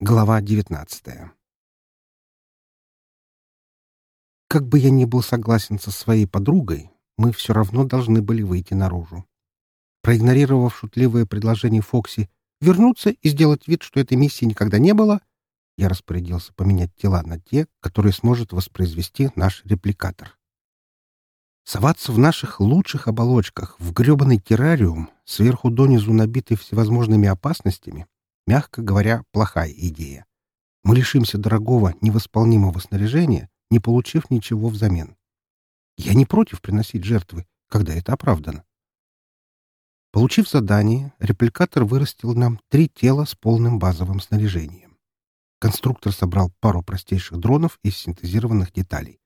Глава девятнадцатая Как бы я ни был согласен со своей подругой, мы все равно должны были выйти наружу. Проигнорировав шутливое предложение Фокси вернуться и сделать вид, что этой миссии никогда не было, я распорядился поменять тела на те, которые сможет воспроизвести наш репликатор. Соваться в наших лучших оболочках, в гребаный террариум, сверху донизу набитый всевозможными опасностями, мягко говоря, плохая идея. Мы лишимся дорогого, невосполнимого снаряжения, не получив ничего взамен. Я не против приносить жертвы, когда это оправдано. Получив задание, репликатор вырастил нам три тела с полным базовым снаряжением. Конструктор собрал пару простейших дронов из синтезированных деталей.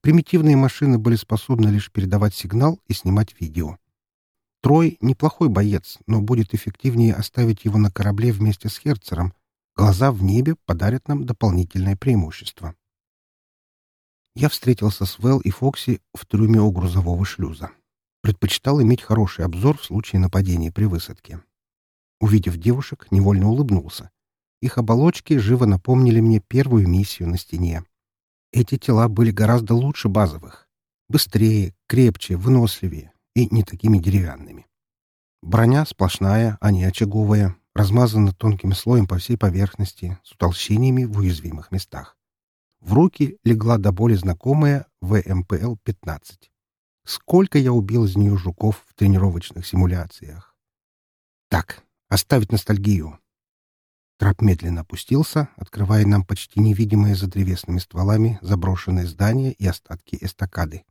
Примитивные машины были способны лишь передавать сигнал и снимать видео. Трой — неплохой боец, но будет эффективнее оставить его на корабле вместе с Херцером. Глаза в небе подарят нам дополнительное преимущество. Я встретился с Вэл и Фокси в трюме у грузового шлюза. Предпочитал иметь хороший обзор в случае нападения при высадке. Увидев девушек, невольно улыбнулся. Их оболочки живо напомнили мне первую миссию на стене. Эти тела были гораздо лучше базовых. Быстрее, крепче, выносливее и не такими деревянными. Броня сплошная, а не очаговая, размазана тонким слоем по всей поверхности, с утолщениями в уязвимых местах. В руки легла до боли знакомая ВМПЛ-15. Сколько я убил из нее жуков в тренировочных симуляциях. Так, оставить ностальгию. Трап медленно опустился, открывая нам почти невидимые за древесными стволами заброшенные здания и остатки эстакады.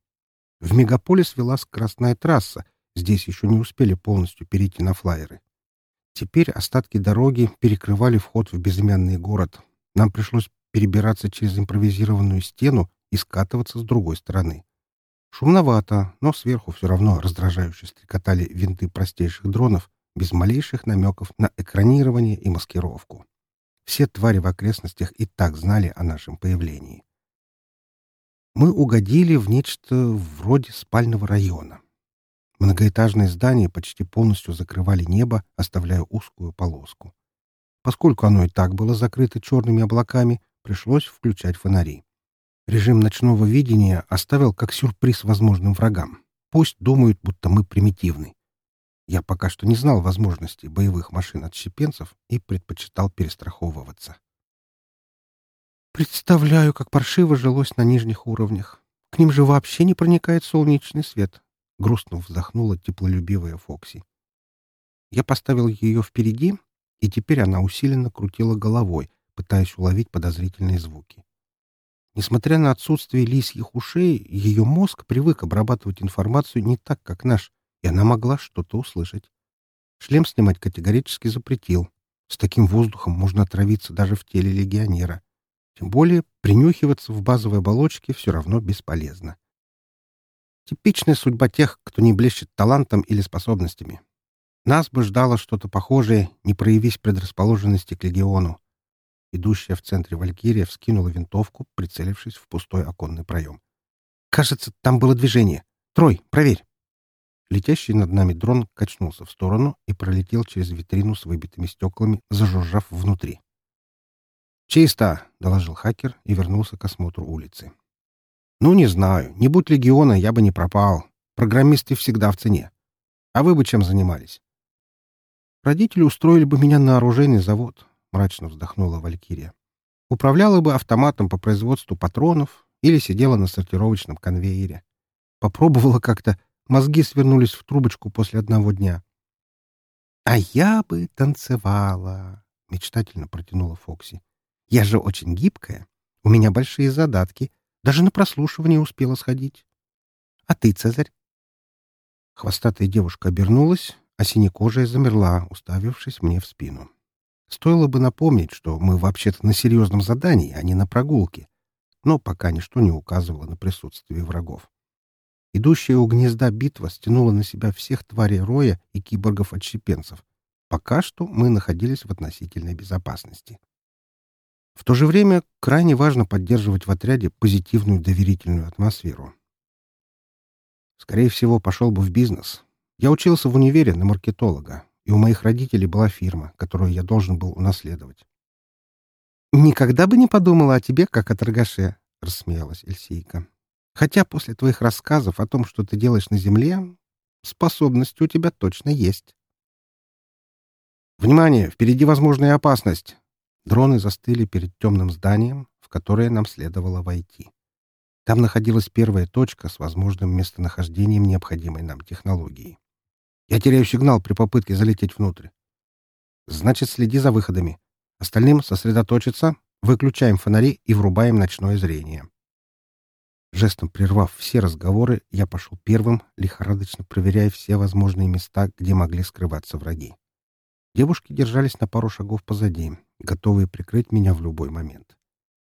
В мегаполис вела скоростная трасса, здесь еще не успели полностью перейти на флайеры. Теперь остатки дороги перекрывали вход в безымянный город. Нам пришлось перебираться через импровизированную стену и скатываться с другой стороны. Шумновато, но сверху все равно раздражающе стрекотали винты простейших дронов, без малейших намеков на экранирование и маскировку. Все твари в окрестностях и так знали о нашем появлении. Мы угодили в нечто вроде спального района. Многоэтажные здания почти полностью закрывали небо, оставляя узкую полоску. Поскольку оно и так было закрыто черными облаками, пришлось включать фонари. Режим ночного видения оставил как сюрприз возможным врагам. Пусть думают, будто мы примитивны. Я пока что не знал возможностей боевых машин отщепенцев и предпочитал перестраховываться. Представляю, как паршиво жилось на нижних уровнях. К ним же вообще не проникает солнечный свет. Грустно вздохнула теплолюбивая Фокси. Я поставил ее впереди, и теперь она усиленно крутила головой, пытаясь уловить подозрительные звуки. Несмотря на отсутствие лисьих ушей, ее мозг привык обрабатывать информацию не так, как наш, и она могла что-то услышать. Шлем снимать категорически запретил. С таким воздухом можно отравиться даже в теле легионера. Тем более принюхиваться в базовой оболочке все равно бесполезно. Типичная судьба тех, кто не блещет талантом или способностями. Нас бы ждало что-то похожее, не проявись предрасположенности к легиону. Идущая в центре Валькирия вскинула винтовку, прицелившись в пустой оконный проем. «Кажется, там было движение. Трой, проверь!» Летящий над нами дрон качнулся в сторону и пролетел через витрину с выбитыми стеклами, зажужжав внутри. «Чисто!» — доложил хакер и вернулся к осмотру улицы. «Ну, не знаю. Не будь легиона, я бы не пропал. Программисты всегда в цене. А вы бы чем занимались?» «Родители устроили бы меня на оружейный завод», — мрачно вздохнула Валькирия. «Управляла бы автоматом по производству патронов или сидела на сортировочном конвейере. Попробовала как-то, Мозги свернулись в трубочку после одного дня. «А я бы танцевала», — мечтательно протянула Фокси. «Я же очень гибкая. У меня большие задатки. Даже на прослушивание успела сходить. А ты, Цезарь?» Хвостатая девушка обернулась, а синекожая замерла, уставившись мне в спину. Стоило бы напомнить, что мы вообще-то на серьезном задании, а не на прогулке. Но пока ничто не указывало на присутствие врагов. Идущая у гнезда битва стянула на себя всех тварей роя и киборгов-отщепенцев. Пока что мы находились в относительной безопасности. В то же время крайне важно поддерживать в отряде позитивную доверительную атмосферу. Скорее всего, пошел бы в бизнес. Я учился в универе на маркетолога, и у моих родителей была фирма, которую я должен был унаследовать. «Никогда бы не подумала о тебе, как о торгаше», — рассмеялась Эльсейка. «Хотя после твоих рассказов о том, что ты делаешь на земле, способность у тебя точно есть». «Внимание! Впереди возможная опасность!» Дроны застыли перед темным зданием, в которое нам следовало войти. Там находилась первая точка с возможным местонахождением необходимой нам технологии. Я теряю сигнал при попытке залететь внутрь. Значит, следи за выходами. Остальным сосредоточиться, выключаем фонари и врубаем ночное зрение. Жестом прервав все разговоры, я пошел первым, лихорадочно проверяя все возможные места, где могли скрываться враги. Девушки держались на пару шагов позади, готовые прикрыть меня в любой момент.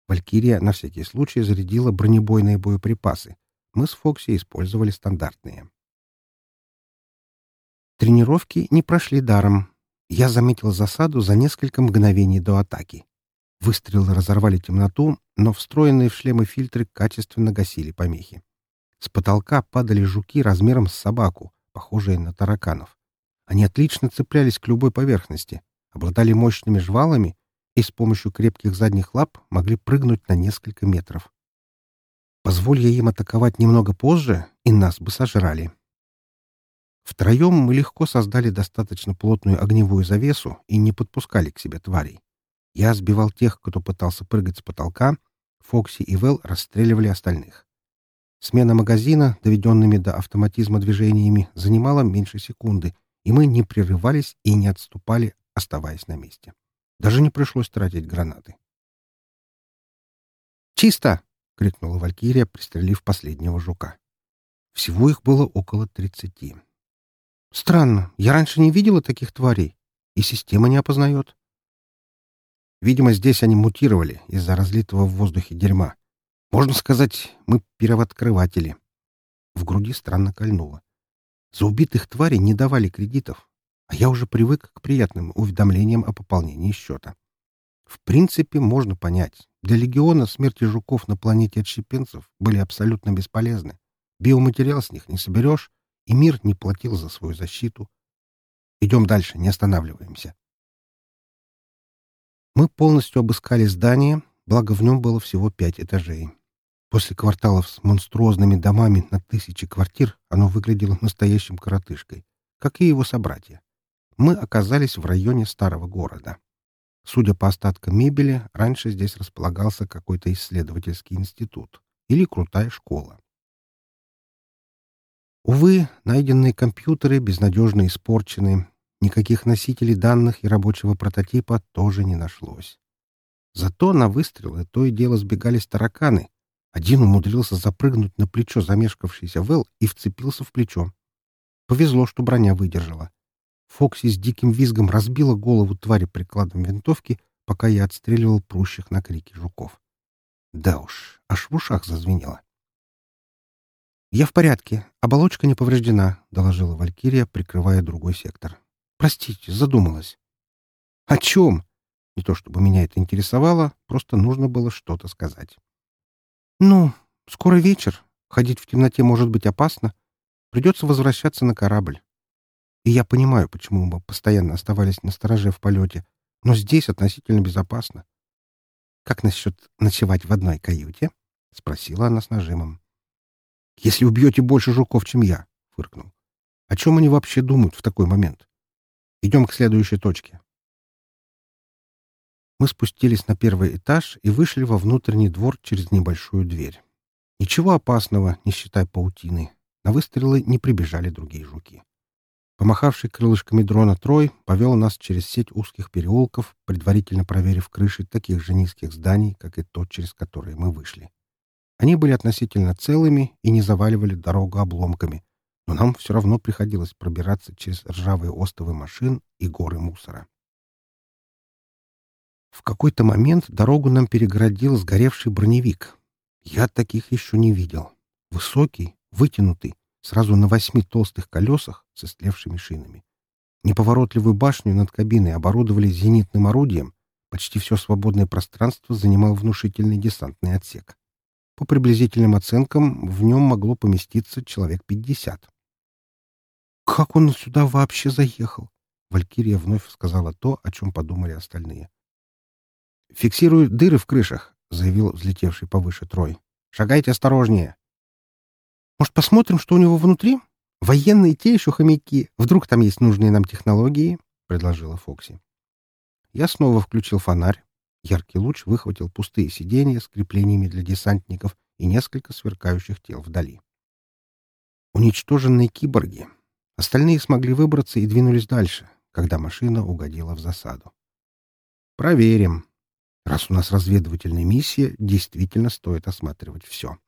Валькирия на всякий случай зарядила бронебойные боеприпасы. Мы с Фокси использовали стандартные. Тренировки не прошли даром. Я заметил засаду за несколько мгновений до атаки. Выстрелы разорвали темноту, но встроенные в шлемы фильтры качественно гасили помехи. С потолка падали жуки размером с собаку, похожие на тараканов. Они отлично цеплялись к любой поверхности, обладали мощными жвалами и с помощью крепких задних лап могли прыгнуть на несколько метров. Позволь я им атаковать немного позже, и нас бы сожрали. Втроем мы легко создали достаточно плотную огневую завесу и не подпускали к себе тварей. Я сбивал тех, кто пытался прыгать с потолка, Фокси и Вэл расстреливали остальных. Смена магазина, доведенными до автоматизма движениями, занимала меньше секунды, и мы не прерывались и не отступали, оставаясь на месте. Даже не пришлось тратить гранаты. «Чисто!» — крикнула Валькирия, пристрелив последнего жука. Всего их было около тридцати. Странно, я раньше не видела таких тварей, и система не опознает. Видимо, здесь они мутировали из-за разлитого в воздухе дерьма. Можно сказать, мы первооткрыватели. В груди странно кольнуло. За убитых тварей не давали кредитов, а я уже привык к приятным уведомлениям о пополнении счета. В принципе, можно понять. Для легиона смерти жуков на планете отщепенцев были абсолютно бесполезны. Биоматериал с них не соберешь, и мир не платил за свою защиту. Идем дальше, не останавливаемся. Мы полностью обыскали здание, благо в нем было всего пять этажей. После кварталов с монструозными домами на тысячи квартир оно выглядело настоящим коротышкой, как и его собратья. Мы оказались в районе старого города. Судя по остаткам мебели, раньше здесь располагался какой-то исследовательский институт или крутая школа. Увы, найденные компьютеры безнадежно испорчены, никаких носителей данных и рабочего прототипа тоже не нашлось. Зато на выстрелы то и дело сбегались тараканы. Один умудрился запрыгнуть на плечо замешкавшийся Вэл и вцепился в плечо. Повезло, что броня выдержала. Фокси с диким визгом разбила голову твари прикладом винтовки, пока я отстреливал прущих на крики жуков. Да уж, аж в ушах зазвенело. «Я в порядке. Оболочка не повреждена», — доложила Валькирия, прикрывая другой сектор. «Простите, задумалась». «О чем?» Не то чтобы меня это интересовало, просто нужно было что-то сказать. «Ну, скоро вечер. Ходить в темноте может быть опасно. Придется возвращаться на корабль. И я понимаю, почему мы постоянно оставались на стороже в полете, но здесь относительно безопасно. «Как насчет ночевать в одной каюте?» — спросила она с нажимом. «Если убьете больше жуков, чем я», — фыркнул. «О чем они вообще думают в такой момент? Идем к следующей точке». Мы спустились на первый этаж и вышли во внутренний двор через небольшую дверь. Ничего опасного, не считая паутины. На выстрелы не прибежали другие жуки. Помахавший крылышками дрона Трой повел нас через сеть узких переулков, предварительно проверив крыши таких же низких зданий, как и тот, через который мы вышли. Они были относительно целыми и не заваливали дорогу обломками, но нам все равно приходилось пробираться через ржавые остовы машин и горы мусора. В какой-то момент дорогу нам перегородил сгоревший броневик. Я таких еще не видел. Высокий, вытянутый, сразу на восьми толстых колесах с истлевшими шинами. Неповоротливую башню над кабиной оборудовали зенитным орудием. Почти все свободное пространство занимал внушительный десантный отсек. По приблизительным оценкам, в нем могло поместиться человек пятьдесят. «Как он сюда вообще заехал?» Валькирия вновь сказала то, о чем подумали остальные. Фиксирую дыры в крышах», — заявил взлетевший повыше Трой. «Шагайте осторожнее». «Может, посмотрим, что у него внутри? Военные те еще хомяки. Вдруг там есть нужные нам технологии?» — предложила Фокси. Я снова включил фонарь. Яркий луч выхватил пустые сиденья с креплениями для десантников и несколько сверкающих тел вдали. Уничтоженные киборги. Остальные смогли выбраться и двинулись дальше, когда машина угодила в засаду. Проверим. Раз у нас разведывательная миссия, действительно стоит осматривать все.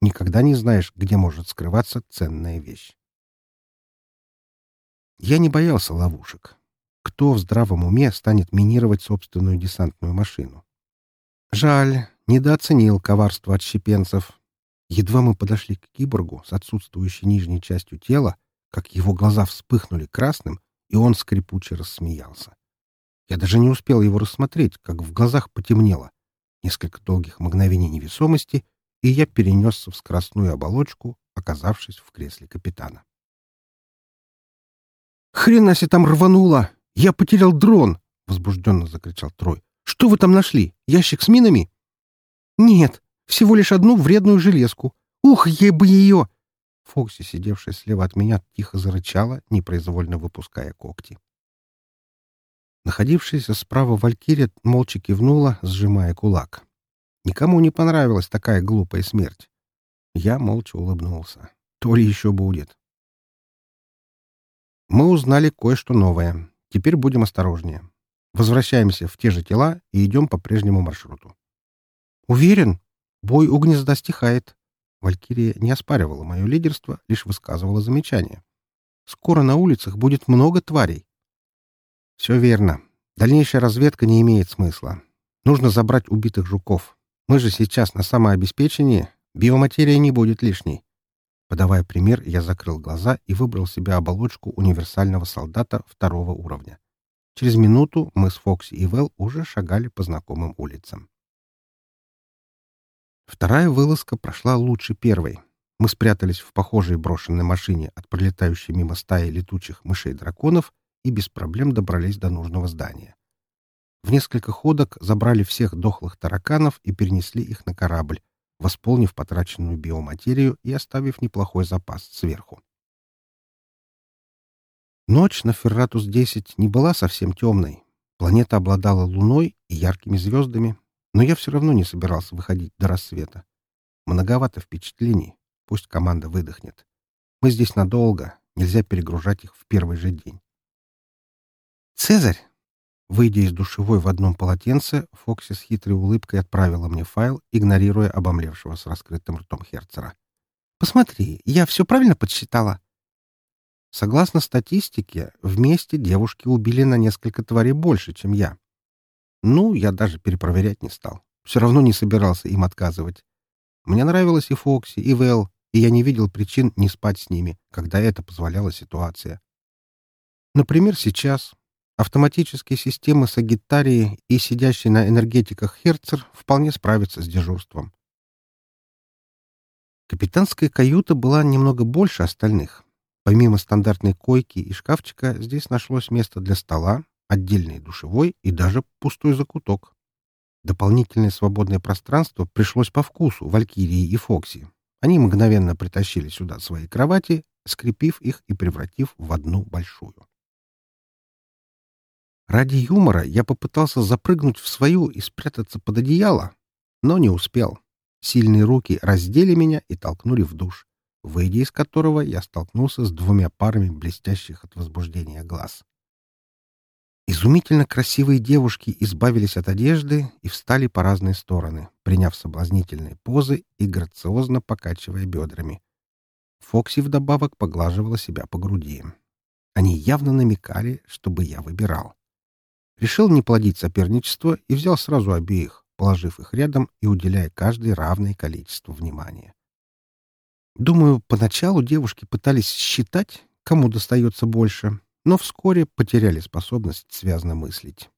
Никогда не знаешь, где может скрываться ценная вещь. Я не боялся ловушек. Кто в здравом уме станет минировать собственную десантную машину? Жаль, недооценил коварство отщепенцев. Едва мы подошли к киборгу с отсутствующей нижней частью тела, как его глаза вспыхнули красным, и он скрипуче рассмеялся. Я даже не успел его рассмотреть, как в глазах потемнело. Несколько долгих мгновений невесомости, и я перенесся в скоростную оболочку, оказавшись в кресле капитана. «Хрена себе там рвануло! Я потерял дрон!» — возбужденно закричал Трой. «Что вы там нашли? Ящик с минами?» «Нет, всего лишь одну вредную железку. Ух, ей бы ее!» Фокси, сидевшая слева от меня, тихо зарычала, непроизвольно выпуская когти. Находившаяся справа Валькирия молча кивнула, сжимая кулак. Никому не понравилась такая глупая смерть. Я молча улыбнулся. То ли еще будет. Мы узнали кое-что новое. Теперь будем осторожнее. Возвращаемся в те же тела и идем по прежнему маршруту. Уверен, бой у гнезда стихает. Валькирия не оспаривала мое лидерство, лишь высказывала замечания. Скоро на улицах будет много тварей. Все верно. Дальнейшая разведка не имеет смысла. Нужно забрать убитых жуков. Мы же сейчас на самообеспечении. Биоматерия не будет лишней. Подавая пример, я закрыл глаза и выбрал себе оболочку универсального солдата второго уровня. Через минуту мы с Фокси и Вэл уже шагали по знакомым улицам. Вторая вылазка прошла лучше первой. Мы спрятались в похожей брошенной машине от пролетающей мимо стаи летучих мышей-драконов и без проблем добрались до нужного здания. В несколько ходок забрали всех дохлых тараканов и перенесли их на корабль, восполнив потраченную биоматерию и оставив неплохой запас сверху. Ночь на Ферратус-10 не была совсем темной. Планета обладала луной и яркими звездами, но я все равно не собирался выходить до рассвета. Многовато впечатлений. Пусть команда выдохнет. Мы здесь надолго, нельзя перегружать их в первый же день. «Цезарь!» Выйдя из душевой в одном полотенце, Фокси с хитрой улыбкой отправила мне файл, игнорируя обомлевшего с раскрытым ртом Херцера. «Посмотри, я все правильно подсчитала?» Согласно статистике, вместе девушки убили на несколько тварей больше, чем я. Ну, я даже перепроверять не стал. Все равно не собирался им отказывать. Мне нравилась и Фокси, и Вэл, и я не видел причин не спать с ними, когда это позволяла ситуация. Например, сейчас, Автоматические системы Сагитарии и сидящий на энергетиках Херцер вполне справятся с дежурством. Капитанская каюта была немного больше остальных. Помимо стандартной койки и шкафчика, здесь нашлось место для стола, отдельный душевой и даже пустой закуток. Дополнительное свободное пространство пришлось по вкусу Валькирии и Фокси. Они мгновенно притащили сюда свои кровати, скрепив их и превратив в одну большую. Ради юмора я попытался запрыгнуть в свою и спрятаться под одеяло, но не успел. Сильные руки раздели меня и толкнули в душ, выйдя из которого я столкнулся с двумя парами блестящих от возбуждения глаз. Изумительно красивые девушки избавились от одежды и встали по разные стороны, приняв соблазнительные позы и грациозно покачивая бедрами. Фокси вдобавок поглаживала себя по груди. Они явно намекали, чтобы я выбирал. Решил не плодить соперничество и взял сразу обеих, положив их рядом и уделяя каждой равное количество внимания. Думаю, поначалу девушки пытались считать, кому достается больше, но вскоре потеряли способность связно мыслить.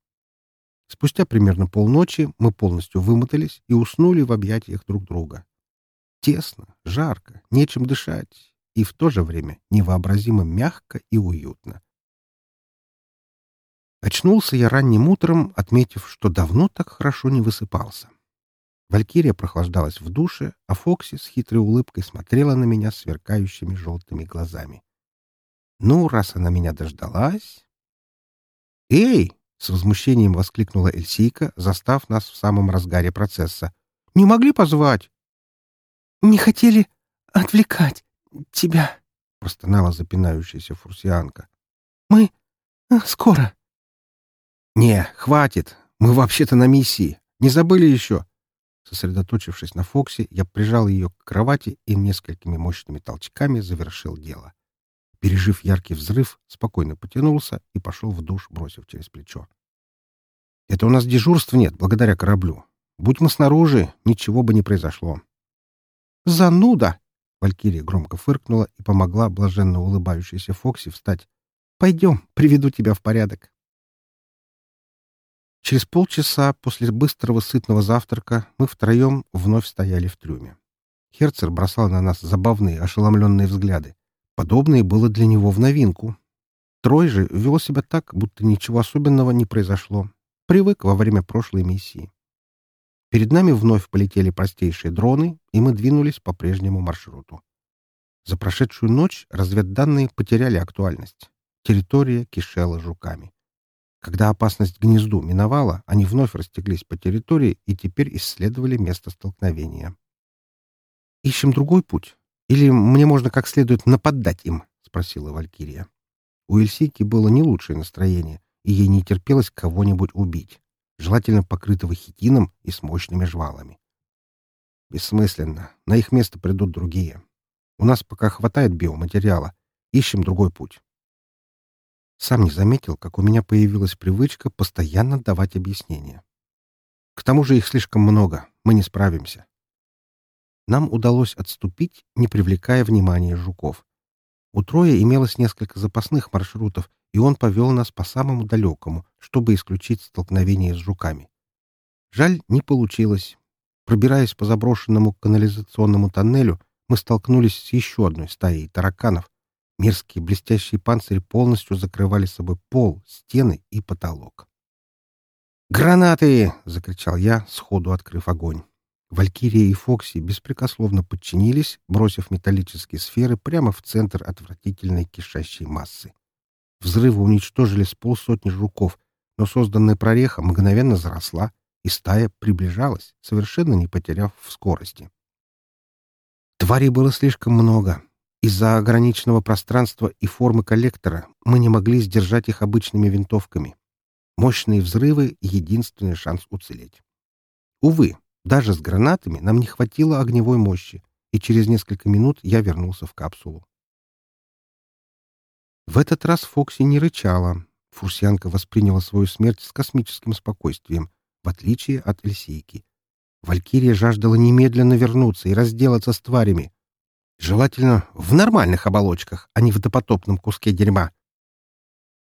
Спустя примерно полночи мы полностью вымотались и уснули в объятиях друг друга. Тесно, жарко, нечем дышать, и в то же время невообразимо мягко и уютно. Очнулся я ранним утром, отметив, что давно так хорошо не высыпался. Валькирия прохлаждалась в душе, а Фокси с хитрой улыбкой смотрела на меня сверкающими желтыми глазами. Ну, раз она меня дождалась... «Эй!» — с возмущением воскликнула Эльсийка, застав нас в самом разгаре процесса. «Не могли позвать?» «Не хотели отвлекать тебя», — простонала запинающаяся фурсианка. «Мы э, скоро». «Не, хватит. Мы вообще-то на миссии. Не забыли еще?» Сосредоточившись на Фоксе, я прижал ее к кровати и несколькими мощными толчками завершил дело. Пережив яркий взрыв, спокойно потянулся и пошел в душ, бросив через плечо. «Это у нас дежурств нет, благодаря кораблю. Будь мы снаружи, ничего бы не произошло». «Зануда!» — Валькирия громко фыркнула и помогла блаженно улыбающейся Фокси встать. «Пойдем, приведу тебя в порядок». Через полчаса после быстрого сытного завтрака мы втроем вновь стояли в трюме. Херцер бросал на нас забавные, ошеломленные взгляды. Подобное было для него в новинку. Трой же вел себя так, будто ничего особенного не произошло. Привык во время прошлой миссии. Перед нами вновь полетели простейшие дроны, и мы двинулись по прежнему маршруту. За прошедшую ночь разведданные потеряли актуальность. Территория кишела жуками. Когда опасность гнезду миновала, они вновь растеклись по территории и теперь исследовали место столкновения. «Ищем другой путь? Или мне можно как следует нападать им?» — спросила Валькирия. У Эльсики было не лучшее настроение, и ей не терпелось кого-нибудь убить, желательно покрытого хитином и с мощными жвалами. «Бессмысленно. На их место придут другие. У нас пока хватает биоматериала. Ищем другой путь». Сам не заметил, как у меня появилась привычка постоянно давать объяснения. К тому же их слишком много, мы не справимся. Нам удалось отступить, не привлекая внимания жуков. У Троя имелось несколько запасных маршрутов, и он повел нас по самому далекому, чтобы исключить столкновение с жуками. Жаль, не получилось. Пробираясь по заброшенному канализационному тоннелю, мы столкнулись с еще одной стаей тараканов, Мерзкие блестящие панцири полностью закрывали собой пол, стены и потолок. «Гранаты!» — закричал я, сходу открыв огонь. Валькирия и Фокси беспрекословно подчинились, бросив металлические сферы прямо в центр отвратительной кишащей массы. Взрывы уничтожили с полсотни жуков, но созданная прореха мгновенно заросла, и стая приближалась, совершенно не потеряв в скорости. Тварей было слишком много, из-за ограниченного пространства и формы коллектора мы не могли сдержать их обычными винтовками. Мощные взрывы — единственный шанс уцелеть. Увы, даже с гранатами нам не хватило огневой мощи, и через несколько минут я вернулся в капсулу. В этот раз Фокси не рычала. Фурсианка восприняла свою смерть с космическим спокойствием, в отличие от Эльсейки. Валькирия жаждала немедленно вернуться и разделаться с тварями, Желательно в нормальных оболочках, а не в допотопном куске дерьма.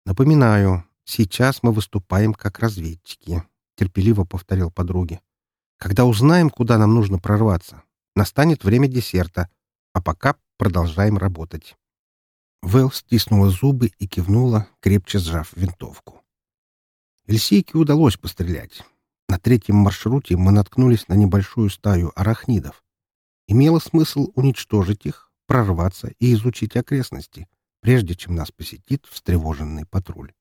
Напоминаю, сейчас мы выступаем как разведчики, — терпеливо повторил подруге. Когда узнаем, куда нам нужно прорваться, настанет время десерта, а пока продолжаем работать. Вэл стиснула зубы и кивнула, крепче сжав винтовку. Эльсейке удалось пострелять. На третьем маршруте мы наткнулись на небольшую стаю арахнидов имело смысл уничтожить их, прорваться и изучить окрестности, прежде чем нас посетит встревоженный патруль.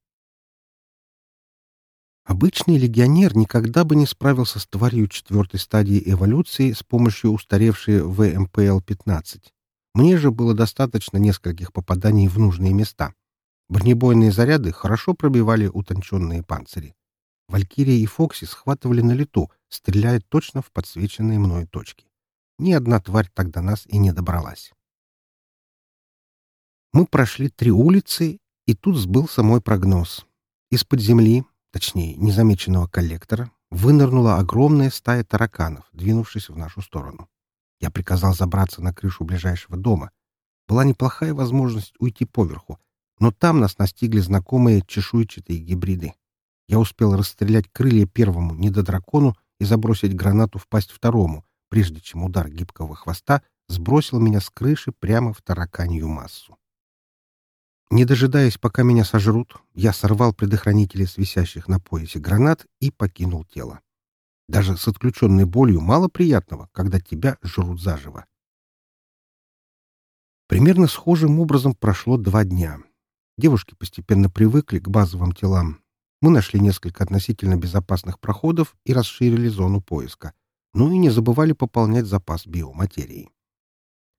Обычный легионер никогда бы не справился с тварью четвертой стадии эволюции с помощью устаревшей ВМПЛ-15. Мне же было достаточно нескольких попаданий в нужные места. Бронебойные заряды хорошо пробивали утонченные панцири. Валькирия и Фокси схватывали на лету, стреляя точно в подсвеченные мной точки ни одна тварь до нас и не добралась. Мы прошли три улицы, и тут сбылся мой прогноз. Из-под земли, точнее, незамеченного коллектора, вынырнула огромная стая тараканов, двинувшись в нашу сторону. Я приказал забраться на крышу ближайшего дома. Была неплохая возможность уйти поверху, но там нас настигли знакомые чешуйчатые гибриды. Я успел расстрелять крылья первому недодракону и забросить гранату в пасть второму, прежде чем удар гибкого хвоста сбросил меня с крыши прямо в тараканью массу. Не дожидаясь, пока меня сожрут, я сорвал предохранители с висящих на поясе гранат и покинул тело. Даже с отключенной болью мало приятного, когда тебя жрут заживо. Примерно схожим образом прошло два дня. Девушки постепенно привыкли к базовым телам. Мы нашли несколько относительно безопасных проходов и расширили зону поиска. Ну и не забывали пополнять запас биоматерии.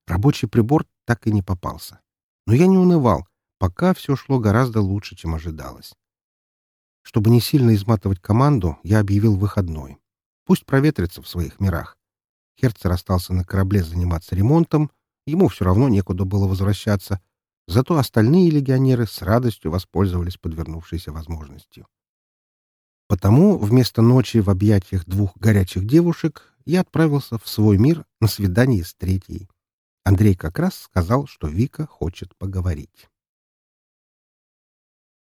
Рабочий прибор так и не попался. Но я не унывал, пока все шло гораздо лучше, чем ожидалось. Чтобы не сильно изматывать команду, я объявил выходной. Пусть проветрится в своих мирах. Херцер остался на корабле заниматься ремонтом, ему все равно некуда было возвращаться, зато остальные легионеры с радостью воспользовались подвернувшейся возможностью. Потому вместо ночи в объятиях двух горячих девушек я отправился в свой мир на свидание с третьей. Андрей как раз сказал, что Вика хочет поговорить.